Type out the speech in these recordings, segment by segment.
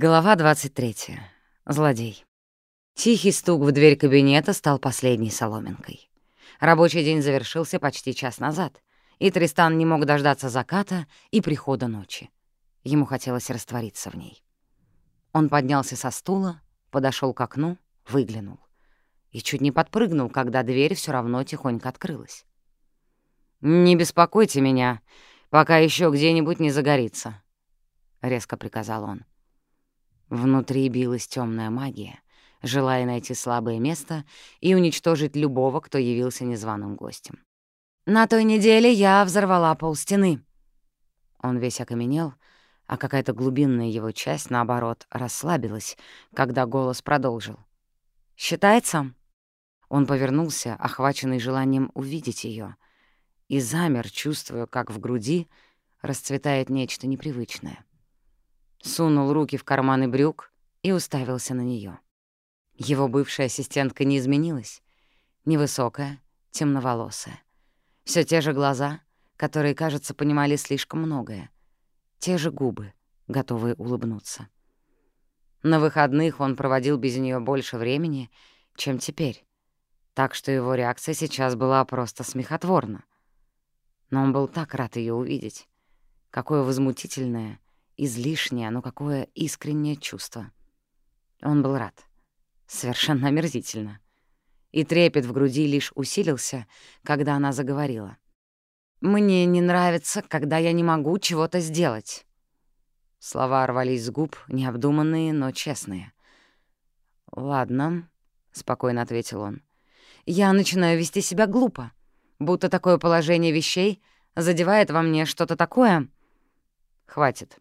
Глава 23. Злодей. Тихий стук в дверь кабинета стал последней соломинкой. Рабочий день завершился почти час назад, и Тристан не мог дождаться заката и прихода ночи. Ему хотелось раствориться в ней. Он поднялся со стула, подошел к окну, выглянул. И чуть не подпрыгнул, когда дверь все равно тихонько открылась. «Не беспокойте меня, пока еще где-нибудь не загорится», — резко приказал он. Внутри билась темная магия, желая найти слабое место и уничтожить любого, кто явился незваным гостем. «На той неделе я взорвала полстены». Он весь окаменел, а какая-то глубинная его часть, наоборот, расслабилась, когда голос продолжил. «Считается?» Он повернулся, охваченный желанием увидеть ее, и замер, чувствуя, как в груди расцветает нечто непривычное сунул руки в карманы брюк и уставился на нее. Его бывшая ассистентка не изменилась. Невысокая, темноволосая. Все те же глаза, которые, кажется, понимали слишком многое. Те же губы, готовые улыбнуться. На выходных он проводил без нее больше времени, чем теперь, так что его реакция сейчас была просто смехотворна. Но он был так рад ее увидеть. Какое возмутительное — излишнее, но какое искреннее чувство. Он был рад. Совершенно омерзительно. И трепет в груди лишь усилился, когда она заговорила. «Мне не нравится, когда я не могу чего-то сделать». Слова рвались с губ, необдуманные, но честные. «Ладно», — спокойно ответил он. «Я начинаю вести себя глупо, будто такое положение вещей задевает во мне что-то такое...» «Хватит»,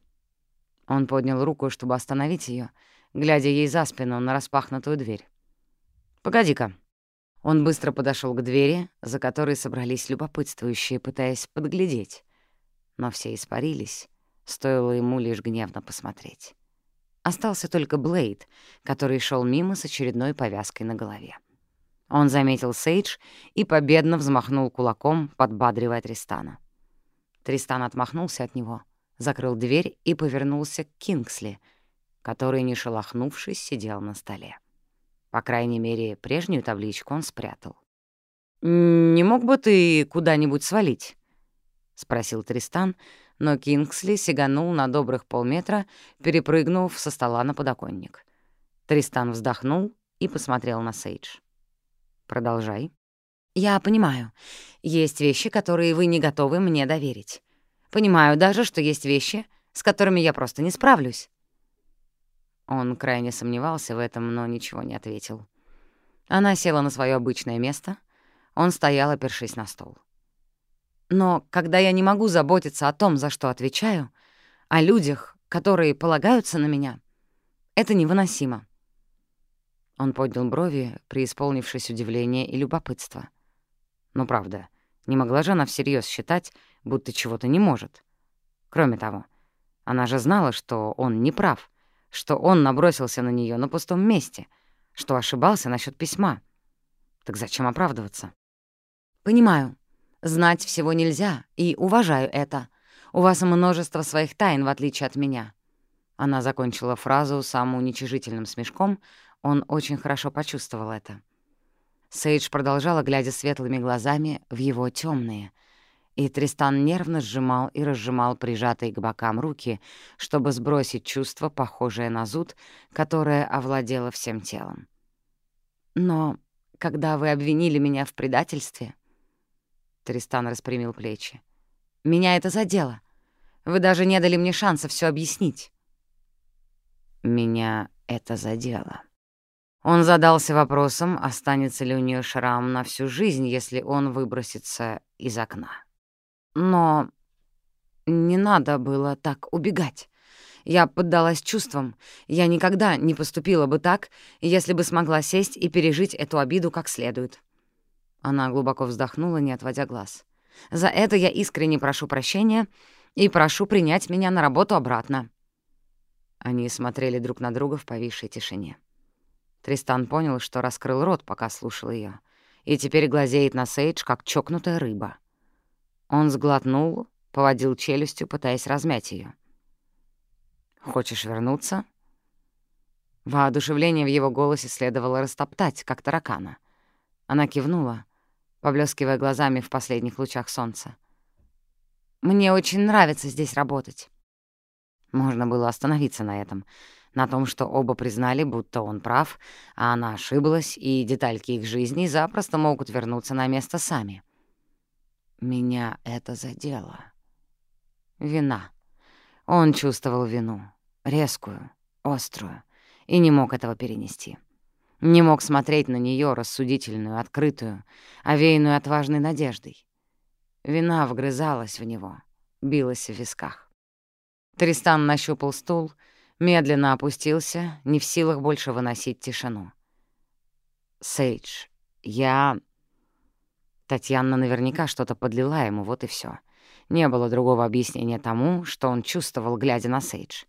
он поднял руку, чтобы остановить ее, глядя ей за спину на распахнутую дверь. «Погоди-ка». Он быстро подошел к двери, за которой собрались любопытствующие, пытаясь подглядеть. Но все испарились, стоило ему лишь гневно посмотреть. Остался только Блейд, который шел мимо с очередной повязкой на голове. Он заметил Сейдж и победно взмахнул кулаком, подбадривая Тристана. Тристан отмахнулся от него — закрыл дверь и повернулся к Кингсли, который, не шелохнувшись, сидел на столе. По крайней мере, прежнюю табличку он спрятал. «Не мог бы ты куда-нибудь свалить?» — спросил Тристан, но Кингсли сиганул на добрых полметра, перепрыгнув со стола на подоконник. Тристан вздохнул и посмотрел на Сейдж. «Продолжай». «Я понимаю. Есть вещи, которые вы не готовы мне доверить. Понимаю даже, что есть вещи, с которыми я просто не справлюсь». Он крайне сомневался в этом, но ничего не ответил. Она села на свое обычное место. Он стоял, опершись на стол. «Но когда я не могу заботиться о том, за что отвечаю, о людях, которые полагаются на меня, это невыносимо». Он поднял брови, преисполнившись удивления и любопытства. Ну, правда, не могла же она всерьез считать, будто чего-то не может. Кроме того, она же знала, что он не прав, что он набросился на нее на пустом месте, что ошибался насчет письма. Так зачем оправдываться? «Понимаю. Знать всего нельзя, и уважаю это. У вас множество своих тайн, в отличие от меня». Она закончила фразу самоуничижительным смешком, он очень хорошо почувствовал это. Сейдж продолжала, глядя светлыми глазами в его темные — и Тристан нервно сжимал и разжимал прижатые к бокам руки, чтобы сбросить чувство, похожее на зуд, которое овладело всем телом. «Но когда вы обвинили меня в предательстве...» Тристан распрямил плечи. «Меня это задело. Вы даже не дали мне шанса все объяснить». «Меня это задело». Он задался вопросом, останется ли у нее шрам на всю жизнь, если он выбросится из окна. Но не надо было так убегать. Я поддалась чувствам. Я никогда не поступила бы так, если бы смогла сесть и пережить эту обиду как следует. Она глубоко вздохнула, не отводя глаз. «За это я искренне прошу прощения и прошу принять меня на работу обратно». Они смотрели друг на друга в повисшей тишине. Тристан понял, что раскрыл рот, пока слушал ее, и теперь глазеет на Сейдж, как чокнутая рыба. Он сглотнул, поводил челюстью, пытаясь размять ее. «Хочешь вернуться?» Воодушевление в его голосе следовало растоптать, как таракана. Она кивнула, поблескивая глазами в последних лучах солнца. «Мне очень нравится здесь работать». Можно было остановиться на этом, на том, что оба признали, будто он прав, а она ошиблась, и детальки их жизни запросто могут вернуться на место сами. Меня это задело. Вина. Он чувствовал вину. Резкую, острую. И не мог этого перенести. Не мог смотреть на нее рассудительную, открытую, овеянную отважной надеждой. Вина вгрызалась в него, билась в висках. Тристан нащупал стул, медленно опустился, не в силах больше выносить тишину. «Сейдж, я...» Татьяна наверняка что-то подлила ему, вот и все. Не было другого объяснения тому, что он чувствовал, глядя на Сейдж.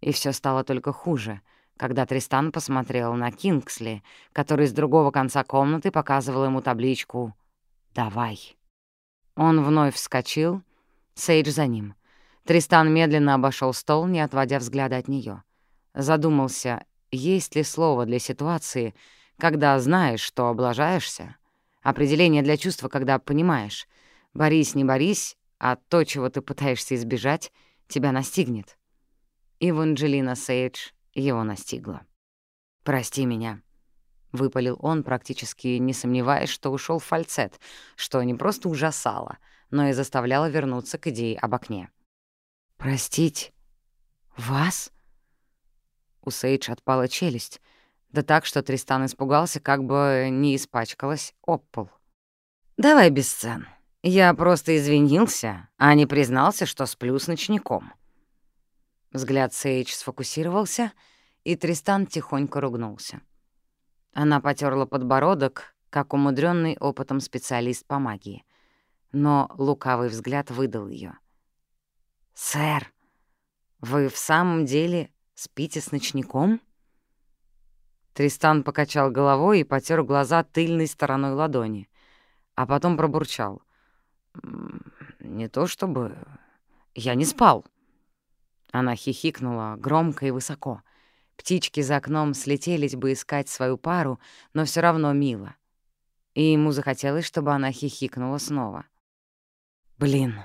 И все стало только хуже, когда Тристан посмотрел на Кингсли, который с другого конца комнаты показывал ему табличку «Давай». Он вновь вскочил, Сейдж за ним. Тристан медленно обошел стол, не отводя взгляда от нее. Задумался, есть ли слово для ситуации, когда знаешь, что облажаешься, Определение для чувства, когда понимаешь. Борись, не борись, а то, чего ты пытаешься избежать, тебя настигнет. И Ванджелина Сейдж его настигла. «Прости меня», — выпалил он, практически не сомневаясь, что ушел в фальцет, что не просто ужасало, но и заставляло вернуться к идее об окне. «Простить? Вас?» У Сейдж отпала челюсть — да так, что Тристан испугался, как бы не испачкалась об пол. «Давай без сцен. Я просто извинился, а не признался, что сплю с ночником». Взгляд Сейдж сфокусировался, и Тристан тихонько ругнулся. Она потерла подбородок, как умудренный опытом специалист по магии. Но лукавый взгляд выдал ее. «Сэр, вы в самом деле спите с ночником?» Тристан покачал головой и потер глаза тыльной стороной ладони, а потом пробурчал. «Не то чтобы... Я не спал». Она хихикнула громко и высоко. Птички за окном слетелись бы искать свою пару, но все равно мило. И ему захотелось, чтобы она хихикнула снова. «Блин,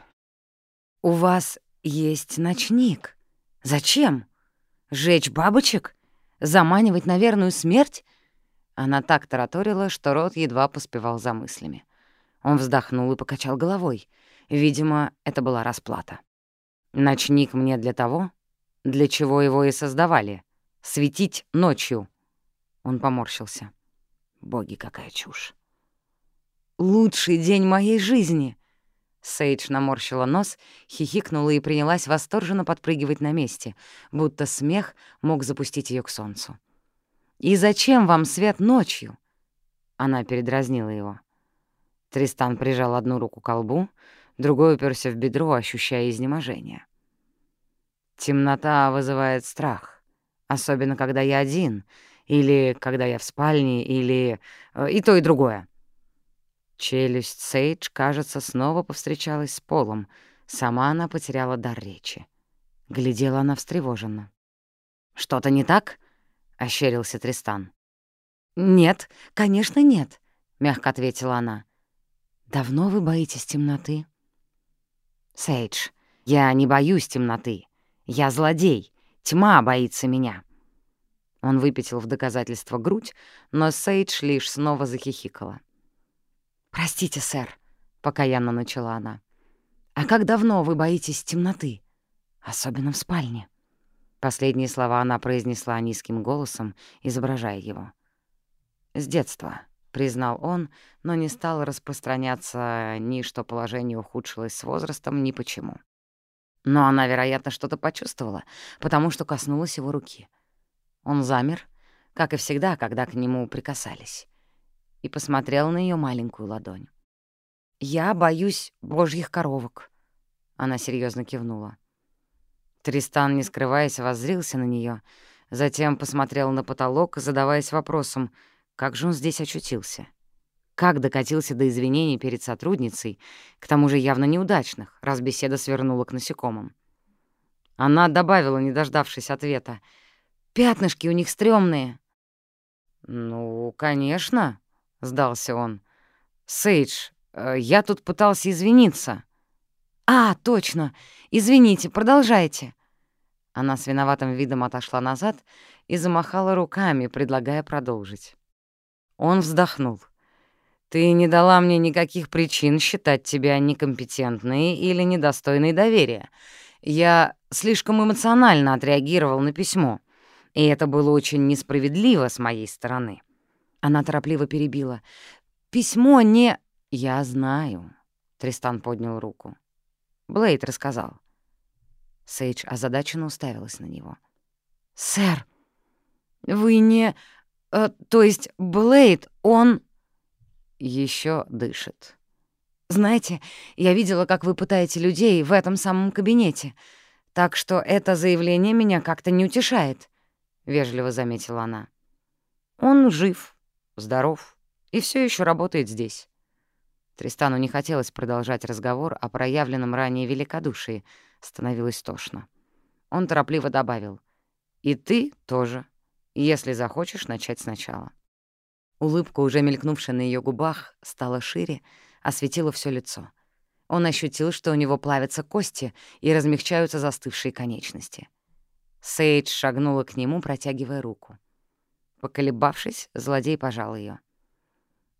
у вас есть ночник. Зачем? Жечь бабочек?» Заманивать на верную смерть? Она так тараторила, что рот едва поспевал за мыслями. Он вздохнул и покачал головой. Видимо, это была расплата. Ночник мне для того, для чего его и создавали. Светить ночью. Он поморщился. Боги, какая чушь. «Лучший день моей жизни!» Сейдж наморщила нос, хихикнула и принялась восторженно подпрыгивать на месте, будто смех мог запустить ее к солнцу. «И зачем вам свет ночью?» Она передразнила его. Тристан прижал одну руку к колбу, другой уперся в бедро, ощущая изнеможение. «Темнота вызывает страх, особенно когда я один, или когда я в спальне, или... Э, и то, и другое. Челюсть Сейдж, кажется, снова повстречалась с полом. Сама она потеряла дар речи. Глядела она встревоженно. «Что-то не так?» — ощерился Тристан. «Нет, конечно, нет», — мягко ответила она. «Давно вы боитесь темноты?» «Сейдж, я не боюсь темноты. Я злодей. Тьма боится меня». Он выпятил в доказательство грудь, но Сейдж лишь снова захихикала. «Простите, сэр», — покаянно начала она. «А как давно вы боитесь темноты? Особенно в спальне?» Последние слова она произнесла низким голосом, изображая его. «С детства», — признал он, но не стал распространяться ни что положение ухудшилось с возрастом, ни почему. Но она, вероятно, что-то почувствовала, потому что коснулась его руки. Он замер, как и всегда, когда к нему прикасались и посмотрел на ее маленькую ладонь. «Я боюсь божьих коровок», — она серьезно кивнула. Тристан, не скрываясь, воззрился на нее, затем посмотрел на потолок, задаваясь вопросом, как же он здесь очутился? Как докатился до извинений перед сотрудницей, к тому же явно неудачных, раз беседа свернула к насекомым? Она добавила, не дождавшись ответа, Пятнышки у них стрёмные». «Ну, конечно», — сдался он. «Сейдж, э, я тут пытался извиниться». «А, точно! Извините, продолжайте!» Она с виноватым видом отошла назад и замахала руками, предлагая продолжить. Он вздохнул. «Ты не дала мне никаких причин считать тебя некомпетентной или недостойной доверия. Я слишком эмоционально отреагировал на письмо, и это было очень несправедливо с моей стороны». Она торопливо перебила. «Письмо не...» «Я знаю», — Тристан поднял руку. Блейд рассказал. Сейдж озадаченно уставилась на него. «Сэр, вы не... Э, то есть Блейд, он...» еще дышит. «Знаете, я видела, как вы пытаете людей в этом самом кабинете, так что это заявление меня как-то не утешает», — вежливо заметила она. «Он жив, здоров и все еще работает здесь». Тристану не хотелось продолжать разговор о проявленном ранее великодушии, становилось тошно. Он торопливо добавил, «И ты тоже, если захочешь начать сначала». Улыбка, уже мелькнувшая на ее губах, стала шире, осветила все лицо. Он ощутил, что у него плавятся кости и размягчаются застывшие конечности. Сейдж шагнула к нему, протягивая руку. Поколебавшись, злодей пожал ее.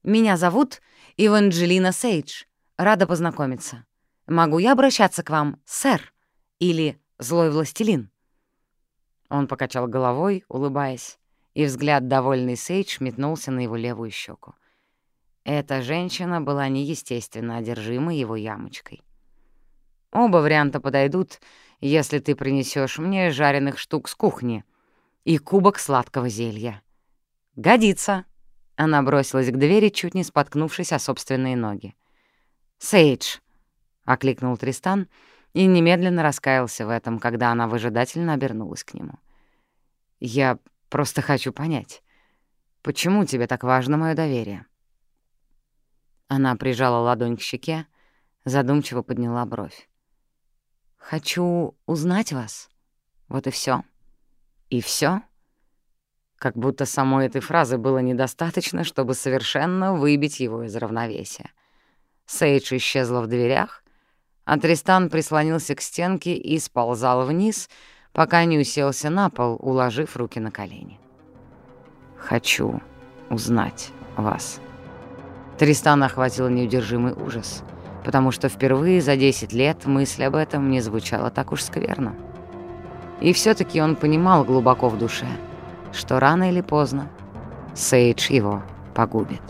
«Меня зовут Иванджелина Сейдж. Рада познакомиться. Могу я обращаться к вам, сэр? Или злой властелин?» Он покачал головой, улыбаясь и взгляд довольный Сейдж метнулся на его левую щеку. Эта женщина была неестественно одержима его ямочкой. Оба варианта подойдут, если ты принесешь мне жареных штук с кухни и кубок сладкого зелья. «Годится!» — она бросилась к двери, чуть не споткнувшись о собственные ноги. «Сейдж!» — окликнул Тристан и немедленно раскаялся в этом, когда она выжидательно обернулась к нему. «Я Просто хочу понять, почему тебе так важно мое доверие?» Она прижала ладонь к щеке, задумчиво подняла бровь. «Хочу узнать вас. Вот и все. И все? Как будто самой этой фразы было недостаточно, чтобы совершенно выбить его из равновесия. Сейдж исчезла в дверях, а Тристан прислонился к стенке и сползал вниз — пока не уселся на пол, уложив руки на колени. «Хочу узнать вас». Тристана охватил неудержимый ужас, потому что впервые за 10 лет мысль об этом не звучала так уж скверно. И все таки он понимал глубоко в душе, что рано или поздно Сейдж его погубит.